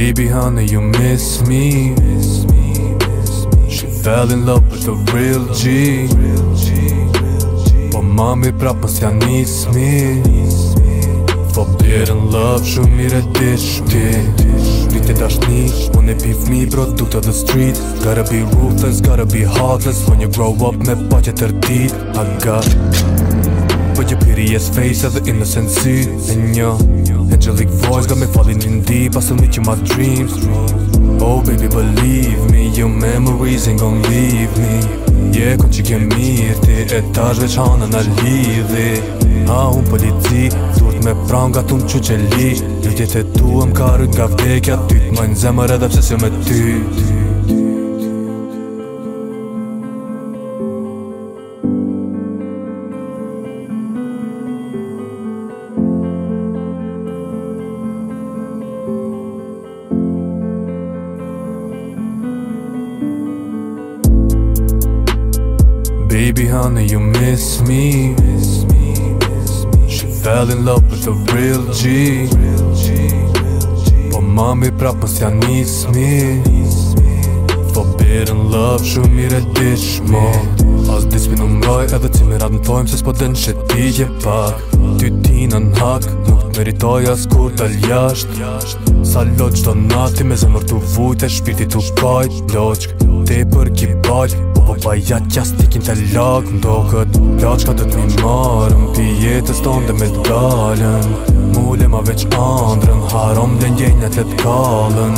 Baby honey you miss me She fell in love with a real G Po mami prapës ja nis mi Forbidden love shumë mirë e dish me Vite dashni, po ne pi fmi bro duk të the street Gotta be ruthless, gotta be heartless When you grow up me pa që tërdit I got For your piteous face of the innocent sea Then angelic voice got me falling in deep I still meet you my dreams Oh baby believe me Your memories ain't gon' leave me Yeah, kun që kem mirë ti E ta shveç hana në lidhi A un për i me pranga tum që që li Ljëtjet e tu e më karut nga vdekja Ty t'majnë zemër edhe pse me Ty Baby honey you miss me miss me miss me She fell in love with a real G real G Po mami prapë si a nis me nis me Po bit love show me that dish mo As this been on my ever till it on time says but then shit did you Ty tina në hak, nuk të meritoj as kur të ljasht Sa loq të nati me zëmër të vujt e shpirti të shpajt Loq, te për ki bajt, Po pa i gjatë të lakë Më doket, ka qka mi të një pi jetës tonë dhe me dalën Mule ma veç andrën Harom dhe njëjnë e të të kalën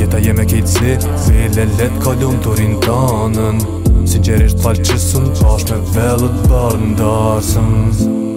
Jeta jeme kejtë si Vile letë kalum të rinë tanën Sinqerisht falë qësën Pash me vellët barë në darsën